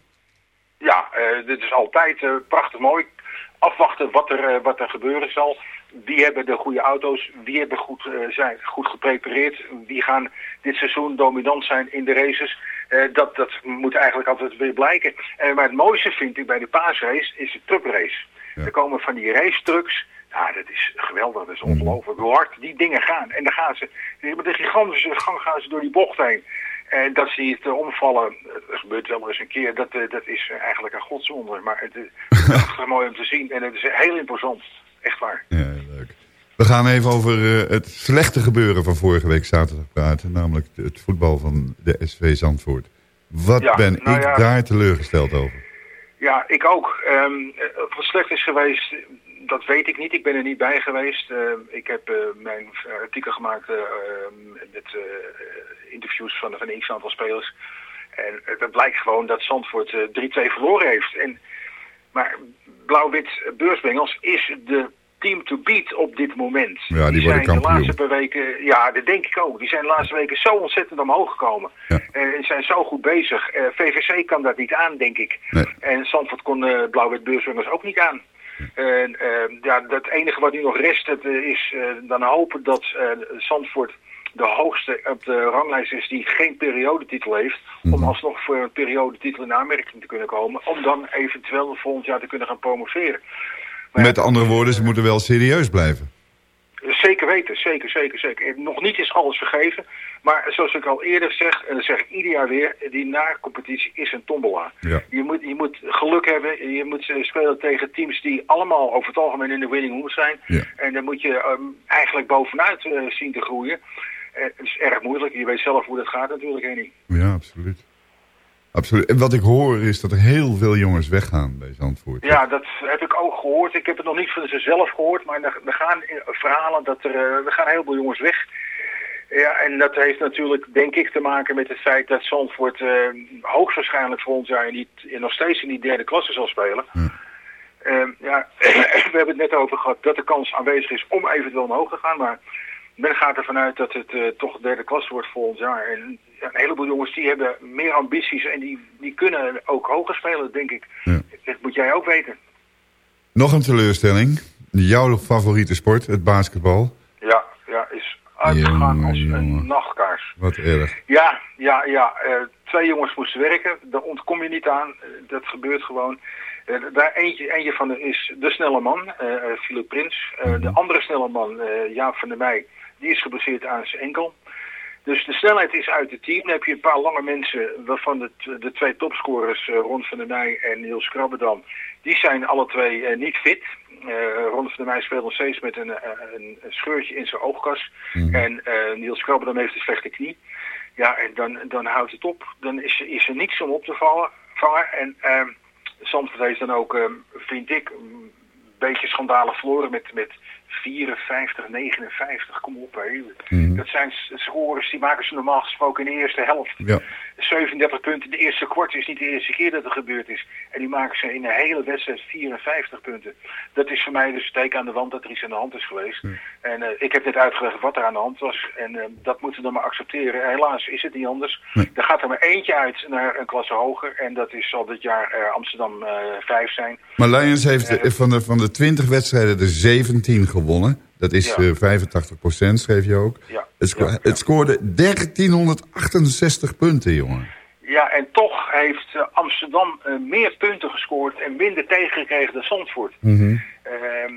Ja, eh, dit is altijd eh, prachtig mooi. Afwachten wat er, eh, wat er gebeuren zal. Wie hebben de goede auto's? Wie hebben goed, zijn goed geprepareerd? Wie gaan dit seizoen dominant zijn in de races? Eh, dat, dat moet eigenlijk altijd weer blijken. En maar het mooiste vind ik bij de paasrace is de truckrace. Er komen van die racetrucks. Ja, dat is geweldig, dat is ongelooflijk hoe hard die dingen gaan. En dan gaan ze, met een gigantische gang gaan ze door die bocht heen. En dat ze eh, omvallen, dat gebeurt wel eens een keer, dat, eh, dat is eh, eigenlijk een godswonder. Maar het is mooi om te zien en het is heel imposant. Echt waar. Ja, leuk. We gaan even over eh, het slechte gebeuren van vorige week zaterdag praten. Namelijk het voetbal van de SV Zandvoort. Wat Ja, ben nou ik ja. daar teleurgesteld over. Ja, ik ook. Ehm, eh, of het slecht is geweest, dat weet ik niet. Ik ben er niet bij geweest. Eh, ik heb eh, mijn artikel gemaakt eh, ehm, met eh, interviews van, van een x-aantal spelers. En eh, het blijkt gewoon dat Zandvoort eh, 3-2 verloren heeft. En, maar Blauw-Wit Beursbengels is de team to beat op dit moment. Ja, die worden zijn de laatste paar weken, ja, dat denk ik ook. Die zijn de laatste weken zo ontzettend omhoog gekomen. Ja. En zijn zo goed bezig. Eh, VVC kan dat niet aan, denk ik. Nee. En Zandvoort kon eh Blauw-Wit Beurswingers ook niet aan. En eh, ja, het enige wat nu nog rest het, eh, is eh, dan hopen dat eh Zandvoort de hoogste op de ranglijst is die geen periodetitel heeft. Om alsnog voor een periodetitel in aanmerking te kunnen komen. Om dan eventueel volgend jaar te kunnen gaan promoveren. Maar Met andere woorden, ze moeten wel serieus blijven. Zeker weten, zeker, zeker, zeker. Nog niet is alles vergeven. Maar zoals ik al eerder zeg, en dat zeg ik ieder jaar weer, die na-competitie is een tombola. Ja. Je, moet, je moet geluk hebben, je moet eh, spelen tegen teams die allemaal over het algemeen in de winning mood zijn. Ja. En dan moet je ehm, eigenlijk bovenuit eh, zien te groeien. Eh, het is erg moeilijk, je weet zelf hoe dat gaat natuurlijk, Henny. Ja, absoluut. Absoluut. En wat ik hoor is dat er heel veel jongens weggaan bij Zandvoort. Ja, dat heb ik ook gehoord. Ik heb het nog niet van ze zelf gehoord, maar er, er gaan eh, verhalen dat er, eh, er gaan heel veel jongens weg. Ja, en dat heeft natuurlijk, denk ik, te maken met het feit dat Zandvoort eh, hoogstwaarschijnlijk volgend jaar niet, nog steeds in die derde klasse zal spelen. Eh, ja, we hebben het net over gehad dat de kans aanwezig is om eventueel omhoog te gaan, maar men gaat ervan uit dat het eh, toch derde klasse wordt volgend jaar. En een heleboel jongens die hebben meer ambities en die, die kunnen ook hoger spelen, denk ik. Ja. Dat moet jij ook weten. Nog een teleurstelling. Jouw favoriete sport, het basketbal. Ja, ja, is uitgegaan als jongen. een nachtkaars. Wat erg. Ja, ja, ja. eh, twee jongens moesten werken. Daar ontkom je niet aan. Eh, dat gebeurt gewoon. Daar eentje, eentje van de- is de snelle man, Philip Prins. De andere snelle man, Jaap van der Meij, die is geblesseerd aan zijn enkel. Dus de snelheid is uit het team. Dan heb je een paar lange mensen, waarvan de, de twee topscorers, eh, Ron van der Meij en Niels Krabbedam, die zijn alle twee eh, niet fit. Eh, Ron van der Meij speelt nog steeds met een, een, scheurtje in zijn oogkas. En eh, Niels Krabbedam heeft een slechte knie. Ja, en dan, dan houdt het op. Dan is, er- is er niets om op te vallen, vangen. En ehm Zandvoort heeft dan ook, ehm, vind ik, een beetje schandalig verloren met, met 54, 59, kom op. Hè. Mhm. Dat zijn scores die maken ze normaal gesproken in de eerste helft. Ja. 37 punten de eerste kwart is niet de eerste keer dat het gebeurd is. En die maken ze in de hele wedstrijd 54 punten. Dat is voor mij dus een teken aan de wand dat er iets aan de hand is geweest. En eh, ik heb net uitgelegd wat er aan de hand was. En eh, dat moeten we dan maar accepteren. En helaas is het niet anders. Er gaat er maar eentje uit naar een klasse hoger. En dat is zal dit jaar eh, Amsterdam eh 5 zijn. Maar Lions heeft van, de, van de 20 wedstrijden er 17 gewonnen. Dat is Ja. eh 85% schreef je ook. Ja. Het, sco- het scoorde 1368 punten, jongen. Ja, en toch heeft eh, Amsterdam eh, meer punten gescoord en minder tegengekregen dan Zandvoort. Mhm. Ehm,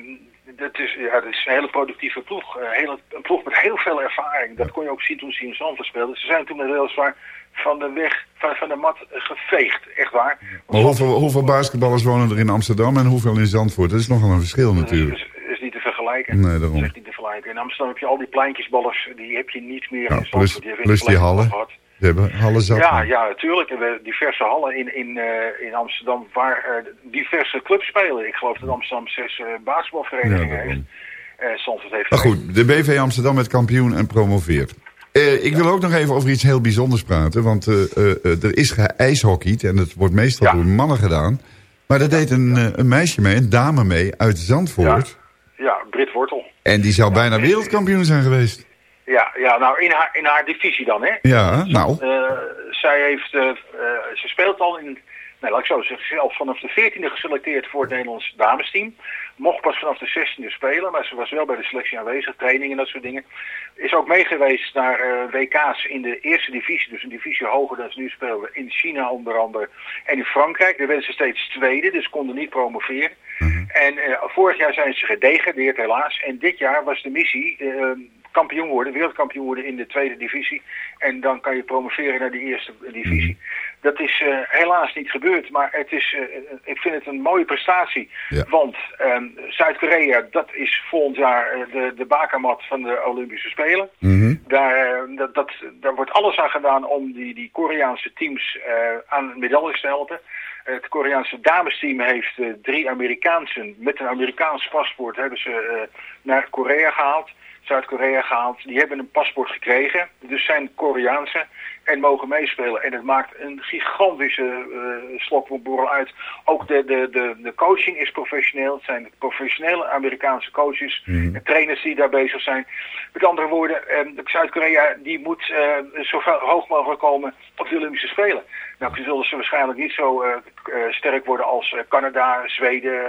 dat, is, ja, dat is een hele productieve ploeg. Een, hele, een ploeg met heel veel ervaring. Dat kon je ook zien toen ze in Zandvoort speelden. Ze zijn toen weliswaar van de weg, van, van de mat geveegd. Echt waar. Maar hoeveel, hoeveel basketballers wonen er in Amsterdam en hoeveel in Zandvoort? Dat is nogal een verschil natuurlijk. Is, niet te vergelijken. Nee, daarom. Dat is niet te vergelijken. In Amsterdam heb je al die pleintjesballers, die heb je niet meer Ja, in plus, Zandvoort. Die plus die hallen. gehad. Hebben hallen zat. Ja, ja, natuurlijk. We hebben diverse hallen in, in, eh, in Amsterdam waar eh, diverse clubs spelen. Ik geloof dat Amsterdam zes eh, basketbalverenigingen Ja, heeft. Heeft Maar goed, de BV Amsterdam met kampioen en promoveert. Ik wil ook nog even over iets heel bijzonders praten. Want er is geijshockeyd en het wordt meestal door mannen gedaan. Maar daar deed een, een meisje mee, een dame mee uit Zandvoort. Ja, Brit Wortel. En die zou bijna wereldkampioen zijn geweest. Ja, ja nou in haar, in haar divisie dan, hè? Ja, nou. Eh, zij heeft, eh, eh, ze speelt al in, nee, laat ik zo zeggen, zelf vanaf de 14e geselecteerd voor het Nederlands damesteam. Mocht pas vanaf de 16e spelen, maar ze was wel bij de selectie aanwezig, training en dat soort dingen. Is ook meegeweest naar WK's in de eerste divisie, dus een divisie hoger dan ze nu speelden. In China onder andere en in Frankrijk. Daar werden ze steeds tweede, dus konden niet promoveren. En eh, vorig jaar zijn ze gedegradeerd helaas. En dit jaar was de missie eh, kampioen worden, wereldkampioen worden in de tweede divisie. En dan kan je promoveren naar de eerste divisie. Dat is eh, helaas niet gebeurd, maar het is, ik vind het een mooie prestatie. Want ehm, Zuid-Korea, dat is volgend jaar de, de bakermat van de Olympische Spelen. Daar, eh, dat, dat, daar wordt alles aan gedaan om die, die Koreaanse teams aan medailles te helpen. Het Koreaanse damesteam heeft eh, drie Amerikaansen met een Amerikaans paspoort hebben ze eh, naar Korea gehaald. Zuid-Korea gehaald. Die hebben een paspoort gekregen, dus zijn Koreaanse en mogen meespelen. En het maakt een gigantische eh slokborrel uit. Ook de, de, de, de coaching is professioneel. Het zijn professionele Amerikaanse coaches en trainers die daar bezig zijn. Met andere woorden, eh, Zuid-Korea die moet zo hoog mogelijk komen op de Olympische Spelen. Nou, zullen ze waarschijnlijk niet zo eh, eh, sterk worden als eh, Canada, Zweden,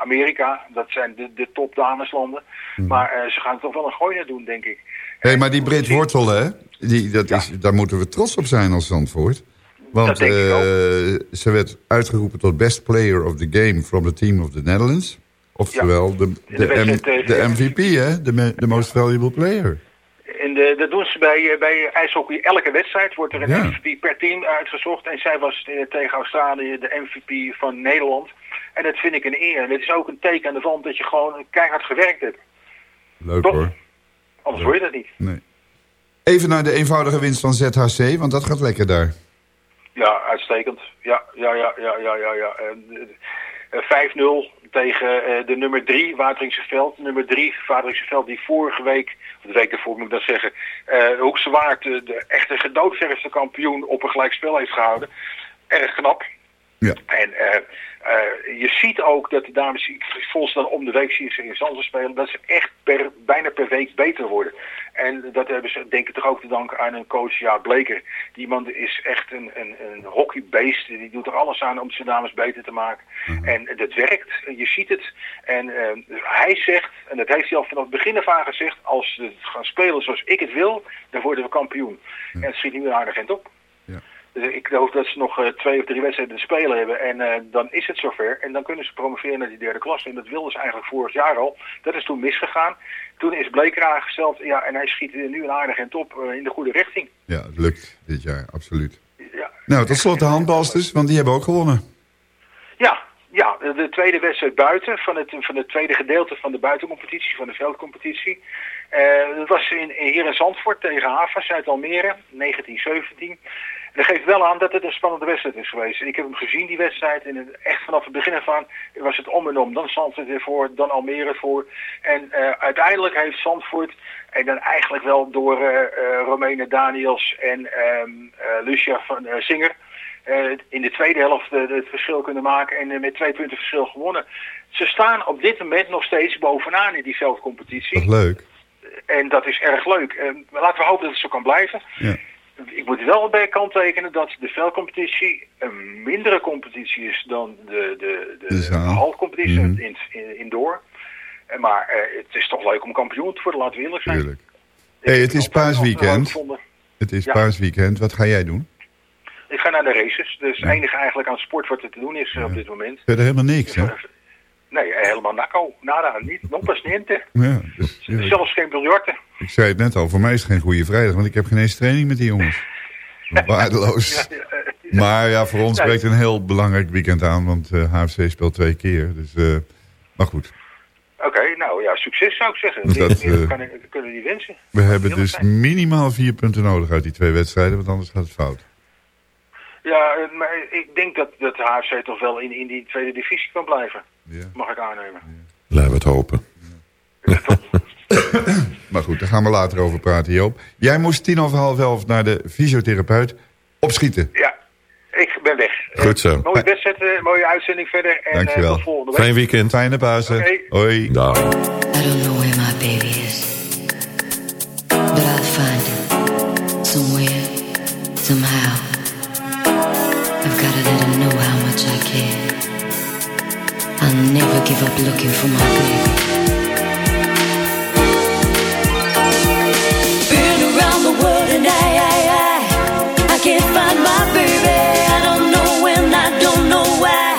Amerika. Dat zijn de, de top dameslanden. Maar eh, ze gaan toch wel een gooi naar doen, denk ik. Hé, maar die Brit Wortel, hè? Die, dat is, daar moeten we trots op zijn als Zandvoort. Want Dat denk ik ook. eh, ze werd uitgeroepen tot best player of the game from the team of the Netherlands. Oftewel de, de de, M- de MVP, hè? De most valuable player. En de, dat doen ze bij, eh, bij ijshockey. Elke wedstrijd wordt er een Ja. MVP per team uitgezocht. En zij was eh, tegen Australië de MVP van Nederland. En dat vind ik een eer. En het is ook een teken aan de wand dat je gewoon keihard gewerkt hebt. Leuk Toch? hoor. Anders hoor je dat niet. Nee. Even naar de eenvoudige winst van ZHC, want dat gaat lekker daar. Ja, uitstekend. Ja, ja, ja, ja, ja, ja. ja. En, eh, eh, 5-0 tegen eh, de nummer 3, Wateringse Veld. Nummer 3, Wateringse Veld, die vorige week, of de week ervoor moet ik dat zeggen, eh Hoekse Waard, de, echte gedoodverfde kampioen, op een gelijkspel heeft gehouden. Erg knap. Ja. En eh, eh, je ziet ook dat de dames, volgens dan om de week zie je ze in Zandvoort spelen, dat ze echt per, bijna per week beter worden. En dat hebben ze denk ik toch ook te danken aan een coach, ja, Bleker. Die man is echt een, een, een hockeybeest. Die doet er alles aan om zijn dames beter te maken. En dat werkt. Je ziet het. En eh, hij zegt, en dat heeft hij al vanaf het begin af aan gezegd, als ze gaan spelen zoals ik het wil, dan worden we kampioen. En het schiet nu een aardig eind op. Dus ik hoop dat ze nog eh, twee of drie wedstrijden te spelen hebben. En eh, dan is het zover. En dan kunnen ze promoveren naar die derde klasse. En dat wilden ze eigenlijk vorig jaar al. Dat is toen misgegaan. Toen is Bleker aangesteld. Ja, en hij schiet nu een aardig en top eh, in de goede richting. Ja, het lukt dit jaar, absoluut. Ja. Nou, tot slot de handbalsters, want die hebben ook gewonnen. Ja, ja, de tweede wedstrijd buiten van het, van het tweede gedeelte van de buitencompetitie, van de veldcompetitie. Eh, dat was in, in- hier in Zandvoort tegen Havas uit Almere, 1917. Dat geeft wel aan dat het een spannende wedstrijd is geweest. Ik heb hem gezien, die wedstrijd. En echt vanaf het begin af aan was het om en om. Dan Zandvoort ervoor, dan Almere voor. En eh, uiteindelijk heeft Zandvoort, en dan eigenlijk wel door Romene Daniels en ehm, eh, Lucia van Singer... in de tweede helft het verschil kunnen maken en met twee punten verschil gewonnen. Ze staan op dit moment nog steeds bovenaan in diezelfde competitie. Toch leuk. En dat is erg leuk. En laten we hopen dat het zo kan blijven. Ja. Ik moet wel bij kant tekenen dat de veldcompetitie een mindere competitie is dan de, de, de, halfcompetitie Mhm. in, in, indoor. En Maar eh, het is toch leuk om kampioen te worden, laten we eerlijk zijn. Tuurlijk. hey, het is paasweekend. Het is Ja. paasweekend. Wat ga jij doen? Ik ga naar de races. Dus het enige eigenlijk aan sport wat er te doen is eh, op dit moment. Verder helemaal niks, hè? Nee, eh, helemaal nakko. Nada, niet. Non pas niente. Ja, dus, ja, Zelfs geen biljarten. ik zei het net al, voor mij is het geen goede vrijdag, want ik heb geen eens training met die jongens. Waardeloos. Maar ja, voor ons breekt een heel belangrijk weekend aan, want eh, HFC speelt twee keer. Dus, eh, maar goed, Oké, nou ja, succes zou ik zeggen. Dat, Dat, eh, kan ik, kunnen die wensen. we hebben dus fijn. minimaal vier punten nodig uit die twee wedstrijden, want anders gaat het fout. Ja, eh, maar ik denk dat, dat HFC toch wel in, in die tweede divisie kan blijven. Mag ik aannemen. Laten we het hopen. Maar goed, daar gaan we later over praten, Joop. Jij moest tien over half elf naar de fysiotherapeut opschieten. Ja, ik ben weg. Goed zo. Mooie wedstrijd, mooie uitzending verder. En eh, Dankjewel. tot volgende week. Fijn weekend. Fijne Pasen. Hoi. Dag. I don't know where my baby is, but I'll find him somewhere, somehow. I've gotta let him know how much I care. I'll never give up looking for my baby. Been around the world and I, I, I, can't find my baby. I don't know when, I don't know why.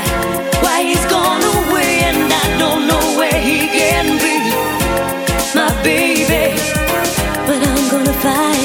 Why he's gone away and I don't know where he can be. My baby, but I'm gonna find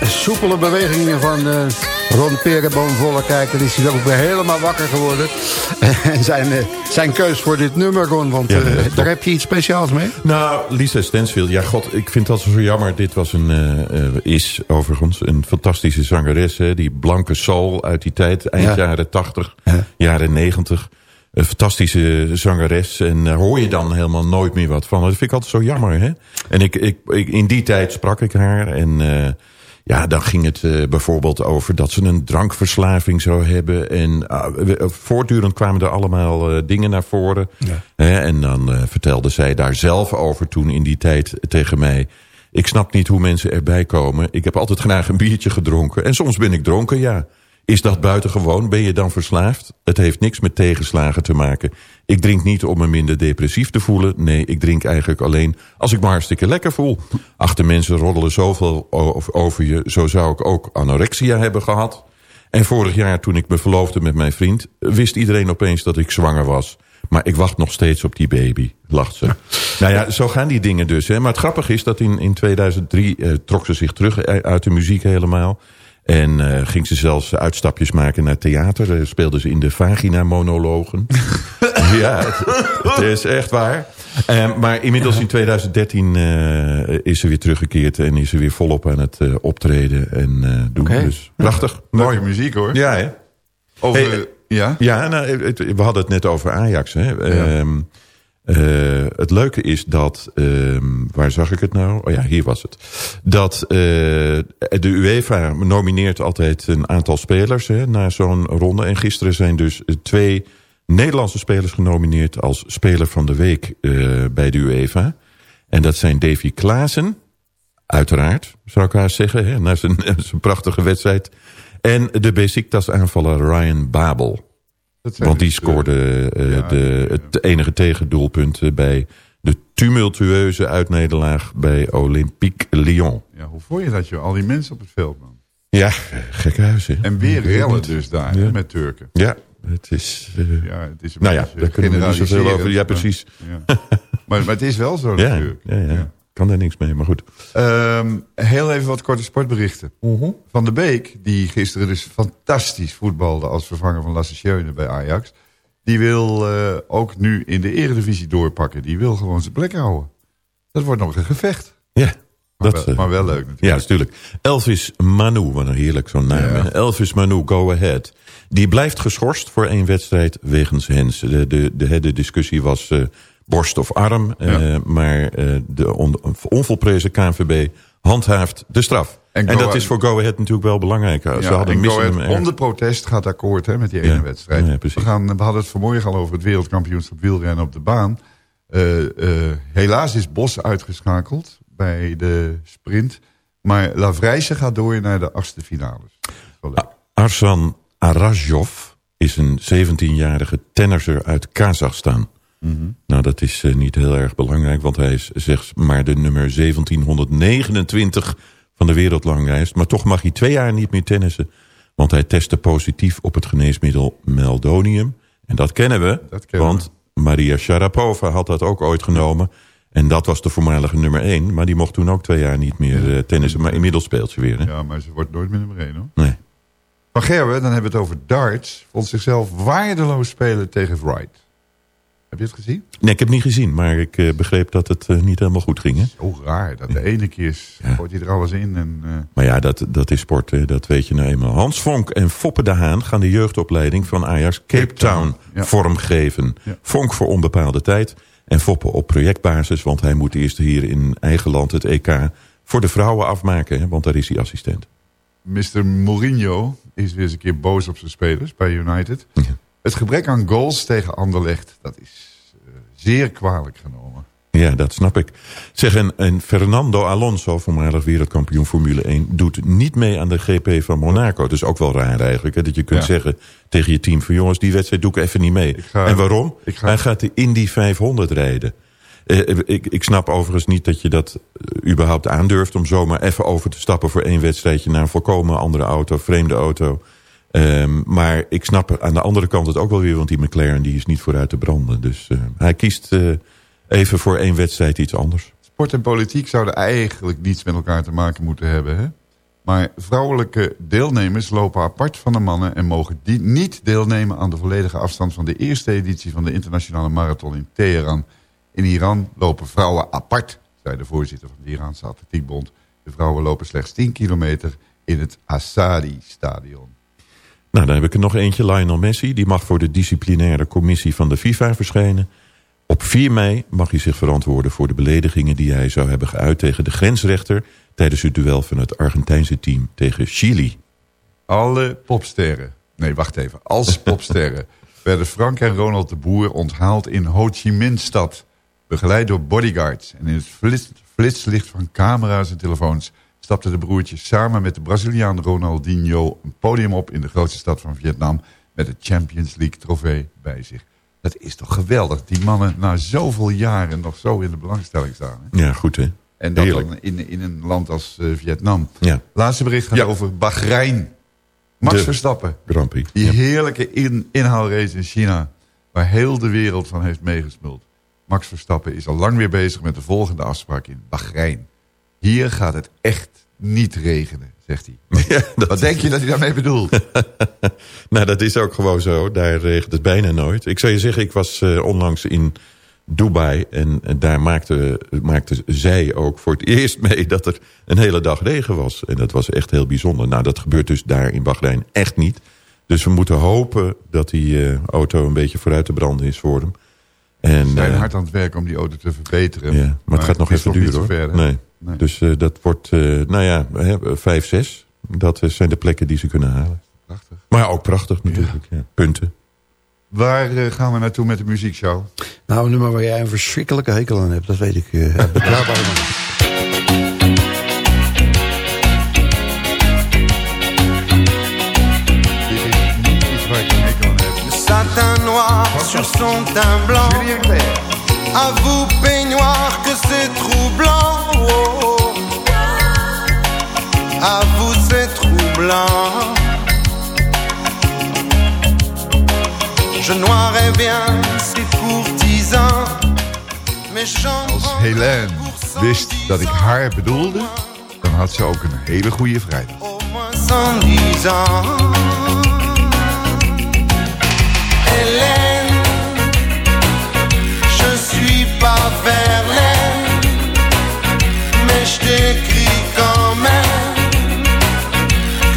soepele bewegingen van uh, Ron kijk... dan is hij ook weer helemaal wakker geworden. en zijn, uh, zijn keus voor dit nummer, Ron, want ja, uh, daar heb je iets speciaals mee? Nou, Lisa Stansfield, ja god, ik vind dat zo jammer. Dit was een, is overigens een fantastische zangeres. Hè? Die blanke soul uit die tijd, eind ja. jaren 80, ja. jaren 90 een fantastische zangeres. En daar hoor je dan helemaal nooit meer wat van. Dat vind ik altijd zo jammer. Hè? En ik, ik, ik in die tijd sprak ik haar. En uh, ja, dan ging het uh, bijvoorbeeld over dat ze een drankverslaving zou hebben. En uh, we, voortdurend kwamen er allemaal dingen naar voren. Ja. En dan vertelde zij daar zelf over toen in die tijd tegen mij. Ik snap niet hoe mensen erbij komen. Ik heb altijd graag een biertje gedronken. En soms ben ik dronken, ja. Is dat buitengewoon? Ben je dan verslaafd? Het heeft niks met tegenslagen te maken. Ik drink niet om me minder depressief te voelen. Nee, ik drink eigenlijk alleen als ik me hartstikke lekker voel. Achter mensen roddelen zoveel over je. Zo zou ik ook anorexia hebben gehad. En vorig jaar toen ik me verloofde met mijn vriend... wist iedereen opeens dat ik zwanger was. Maar ik wacht nog steeds op die baby, lacht ze. nou ja, zo gaan die dingen dus. Hè. Maar het grappige is dat in, in 2003 eh, trok ze zich terug uit de muziek helemaal... En uh, ging ze zelfs uitstapjes maken naar theater. Uh, speelde ze in de vagina-monologen. ja, het, het, is echt waar. Uh, maar inmiddels in 2013 is ze weer teruggekeerd... en is ze weer volop aan het optreden en doen. Okay. Dus prachtig. Mooie muziek hoor. Ja, hè? Over, hey, ja? Ja, nou, we hadden het net over Ajax. Hè? Ja. Uh, het leuke is dat, uh, waar zag ik het nou? Oh ja, hier was het. Dat uh, de UEFA nomineert altijd een aantal spelers hè, naar zo'n ronde. En gisteren zijn dus twee Nederlandse spelers genomineerd als speler van de week bij de UEFA. En dat zijn Davy Klaassen, uiteraard, zou ik haar zeggen, hè, na zijn, zijn prachtige wedstrijd. En de Besiktas aanvaller Ryan Babel. Want die scoorde uh, ja, de, het enige tegendoelpunt bij de tumultueuze uitnederlaag bij Olympique Lyon. Ja, hoe vond je dat, je Al die mensen op het veld, man. Ja, gekke huizen. En weer rellen dus daar, ja. met Turken. Ja, het is... Uh, ja, het is een nou ja, daar kunnen we niet zoveel over... Ja, precies. Ja. maar, maar het is wel zo natuurlijk. Ja, ja kan daar niks mee, maar goed. Um, heel even wat korte sportberichten. Uh -huh. Van de Beek, die gisteren dus fantastisch voetbalde... als vervanger van Lasse Schöne bij Ajax... die wil uh, ook nu in de eredivisie doorpakken. Die wil gewoon zijn plek houden. Dat wordt nog een gevecht. Ja. Maar, dat, wel, maar wel leuk natuurlijk. Ja, natuurlijk. Elvis Manu, wat een heerlijk zo'n naam. Ja. Elvis Manu, go ahead. Die blijft geschorst voor één wedstrijd wegens Hens. De, de, de, de discussie was... Uh, borst of arm. Ja. Uh, maar uh, de on, onvolprezen KNVB handhaaft de straf. En, en dat is voor Go Ahead natuurlijk wel belangrijk. Ja, Ze hadden Go Ahead onder protest gaat akkoord hè, met die ene ja. wedstrijd. Ja, we, gaan, we hadden het vanmorgen al over het wereldkampioenschap wielrennen op de baan. Uh, helaas is Bos uitgeschakeld bij de sprint. Maar Lavrijse gaat door naar de achtste finales. Arsan Arasjov is een 17-jarige tennisser uit Kazachstan. Mm -hmm. Nou, dat is uh, niet heel erg belangrijk, want hij is zeg maar de nummer 1729 van de wereldranglijst. Maar toch mag hij twee jaar niet meer tennissen, want hij testte positief op het geneesmiddel meldonium. En dat kennen we, dat kennen want we. Maria Sharapova had dat ook ooit genomen. En dat was de voormalige nummer 1, maar die mocht toen ook twee jaar niet meer uh, tennissen. Maar inmiddels speelt ze weer. Hè? Ja, maar ze wordt nooit meer nummer 1 hoor. Nee. Van Gerwe, dan hebben we het over darts. Vond zichzelf waardeloos spelen tegen Wright. Heb je het gezien? Nee, ik heb het niet gezien, maar ik uh, begreep dat het uh, niet helemaal goed ging. Hè? Zo raar, dat de ene keer ja. gooit hij er alles in. En, uh... Maar ja, dat, dat is sport, hè? dat weet je nou eenmaal. Hans Vonk en Foppe de Haan gaan de jeugdopleiding van Ajax Cape, Cape Town, Town ja. vormgeven. Ja. Vonk voor onbepaalde tijd en Foppe op projectbasis, want hij moet eerst hier in eigen land het EK voor de vrouwen afmaken, hè? want daar is hij assistent. Mr. Mourinho is weer eens een keer boos op zijn spelers bij United. Het gebrek aan goals tegen Anderlecht, dat is uh, zeer kwalijk genomen. Ja, dat snap ik. Zeg, en, en Fernando Alonso, voormalig wereldkampioen Formule 1... doet niet mee aan de GP van Monaco. Dat is ook wel raar eigenlijk. Hè? Dat je kunt ja. zeggen tegen je team van... jongens, die wedstrijd doe ik even niet mee. Ga, en waarom? Ga... Hij gaat de Indy 500 rijden. Uh, ik, ik snap overigens niet dat je dat uh, überhaupt aandurft... om zomaar even over te stappen voor één wedstrijdje... naar een volkomen andere auto, vreemde auto... Um, maar ik snap aan de andere kant het ook wel weer... want die McLaren die is niet vooruit te branden. Dus uh, hij kiest uh, even voor één wedstrijd iets anders. Sport en politiek zouden eigenlijk niets met elkaar te maken moeten hebben. Hè? Maar vrouwelijke deelnemers lopen apart van de mannen... en mogen die niet deelnemen aan de volledige afstand... van de eerste editie van de internationale marathon in Teheran. In Iran lopen vrouwen apart, zei de voorzitter van de Iraanse Atletiekbond. De vrouwen lopen slechts 10 kilometer in het Asadi-stadion. Nou, dan heb ik er nog eentje. Lionel Messi. Die mag voor de disciplinaire commissie van de FIFA verschijnen. Op 4 mei mag hij zich verantwoorden voor de beledigingen die hij zou hebben geuit tegen de grensrechter tijdens het duel van het Argentijnse team tegen Chili. Alle popsterren, nee wacht even, als popsterren... werden Frank en Ronald de Boer onthaald in Ho Chi Minh-stad. Begeleid door bodyguards. En in het flits, flitslicht van camera's en telefoons... stapten de broertjes samen met de Braziliaan Ronaldinho... een podium op in de grootste stad van Vietnam... met de Champions League trofee bij zich. Dat is toch geweldig, die mannen na zoveel jaren nog zo in de belangstelling staan. Hè? Ja, goed hè. En dat Heerlijk. dan in, in een land als eh, Vietnam. Ja. Laatste bericht gaat Ja. over Bahrein. Max De Verstappen. Grand Prix. Die Ja. heerlijke in, inhaalrace in China. Waar heel de wereld van heeft meegesmuld. Max Verstappen is al lang weer bezig met de volgende afspraak in Bahrein. Hier gaat het echt niet regenen, zegt hij. Ja, Wat denk je dat hij daarmee bedoelt? nou, dat is ook gewoon zo. Daar regent het bijna nooit. Ik zou je zeggen, ik was eh, onlangs in Dubai. En, en daar maakte, maakte zij ook voor het eerst mee dat er een hele dag regen was. En dat was echt heel bijzonder. Nou, dat gebeurt dus daar in Bahrein echt niet. Dus we moeten hopen dat die eh, auto een beetje vooruit te branden is voor hem. En, Ze zijn eh, hard aan het werk om die auto te verbeteren. ja, maar, het gaat nog even duren hoor. ver, nee. Nee. Dus eh, dat wordt, eh, nou ja, hè, vijf, zes. Dat eh, zijn de plekken die ze kunnen halen. Prachtig. Maar ook prachtig natuurlijk. Ja. Punten. Waar gaan we naartoe met de muziekshow? Nou, een nummer waar jij een verschrikkelijke hekel aan hebt, dat weet ik. eh, uit betrouwbare bron. Dit is niet iets waar ik een hekel aan heb. Le satin noir sur son teint blanc. À vous, peignoir, que c'est troublant. À vous, c'est troublant. Je noirais bien ces courtisans. Méchants. Als Hélène wist dat ik haar bedoelde, dan had ze ook een hele goede vrijdag. Ans. Hélène, je suis pas Verlaine, mais je t'écris quand même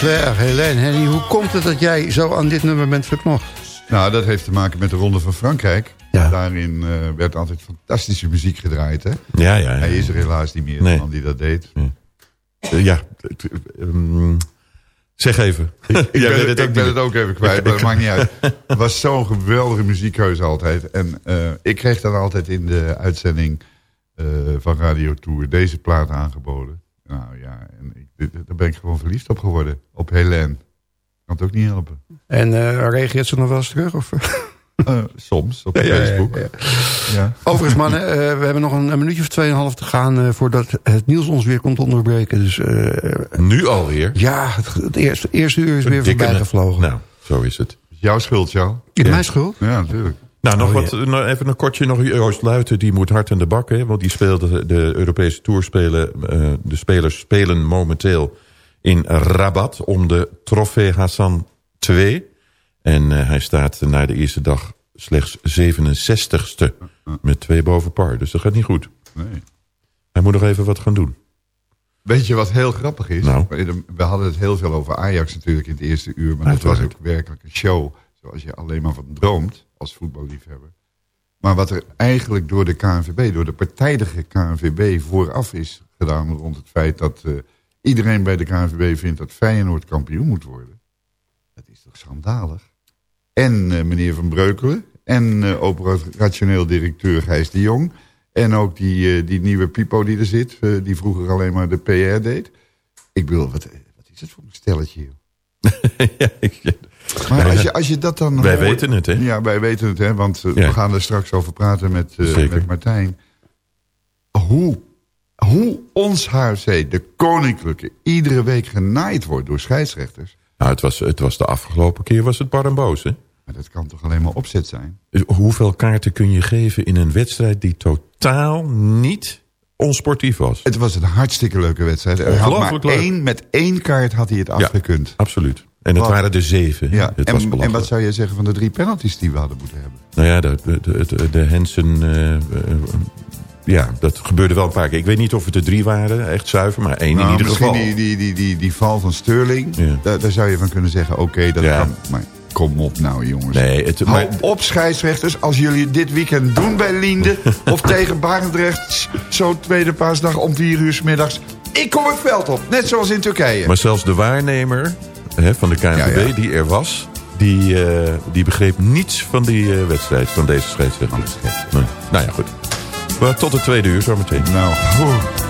Sinclair, Helene, Henny, hoe komt het dat jij zo aan dit nummer bent verknocht? Nou, dat heeft te maken met de Ronde van Frankrijk. Daarin eh, werd altijd fantastische muziek gedraaid. Hè? Ja, ja, ja. Hij is er helaas niet meer, Nee. de man die dat deed. Eh, ja, ehm, zeg even. Ik, ben, het, ik ook ben het ook even kwijt, maar dat maakt niet uit. Het was zo'n geweldige muziekkeuze altijd. En eh, ik kreeg dan altijd in de uitzending eh, van Radio Tour deze plaat aangeboden. Nou ja, en ik, daar ben ik gewoon verliefd op geworden. Op Helene. Kan het ook niet helpen. En eh, reageert ze nog wel eens terug? Of? Eh, soms, op Ja, ja, ja, Facebook. ja. Ja. Overigens, mannen, eh, we hebben nog een, een minuutje of tweeënhalf te gaan... eh, voordat het nieuws ons weer komt onderbreken. Dus, eh, Nu alweer? ja, het, het eerste, eerste uur is weer voorbij gevlogen. Nou, zo is het. Jouw schuld, het mijn schuld? Ja, natuurlijk. Nou, nog Oh, wat, nou, even een kortje. Nog Joost Luiten, die moet hard aan de bak. Hè, want die speelde de Europese Tour spelen. eh, de spelers spelen momenteel in Rabat om de Trofee Hassan 2. En eh, hij staat na de eerste dag slechts 67ste. Met twee boven par. Dus dat gaat niet goed. Nee. Hij moet nog even wat gaan doen. Weet je wat heel grappig is? Nou. We hadden het heel veel over Ajax natuurlijk in het eerste uur. Maar dat was ook werkelijk een show. Zoals je alleen maar van droomt als voetballiefhebber. Maar wat er eigenlijk door de KNVB, door de partijdige KNVB vooraf is gedaan... rond het feit dat eh, iedereen bij de KNVB vindt dat Feyenoord kampioen moet worden. Dat is toch schandalig? En eh, meneer Van Breukelen en eh, operationeel directeur Gijs de Jong... en ook die, die nieuwe Pipo die er zit, die vroeger alleen maar de PR deed. Ik bedoel, wat, wat is het voor een stelletje, joh? Maar als je, als je dat dan Wij hoort- weten het, hè? Ja, wij weten het, hè? Want eh, Ja. we gaan er straks over praten met, eh, Zeker. met Martijn. Hoe, hoe ons HFC, de koninklijke, iedere week genaaid wordt door scheidsrechters. Nou, het was, het was de afgelopen keer was het bar en boos, hè? Maar dat kan toch alleen maar opzet zijn? Dus Hoeveel kaarten kun je geven in een wedstrijd die totaal niet onsportief was? Het was een hartstikke leuke wedstrijd. Had maar leuk. één, met één kaart had hij het afgekund. Absoluut. En het Wat? waren er zeven. Ja. Het En, was en wat zou je zeggen van de drie penalties die we hadden moeten hebben? Nou ja, de, de, de, de Hensen... eh, eh, ja, dat gebeurde wel een paar keer. Ik weet niet of het er drie waren, echt zuiver, maar één Nou, in ieder misschien geval. Die, die, die, die, die val van Sterling, daar, daar zou je van kunnen zeggen, oké, dat Ja. kan. Maar kom op nou, jongens. Nee, het, maar, op, scheidsrechters, als jullie dit weekend doen bij Liende... of tegen Barendrecht, zo tweede paasdag om vier uur 's middags... ik kom het veld op, net zoals in Turkije. maar zelfs de waarnemer hè, van de KNVB, Ja, die er was... Die, eh, die begreep niets van die eh, wedstrijd, van deze scheidsrechter. Nee. Nou ja, goed. Maar tot het tweede uur zometeen. Nou, oeh.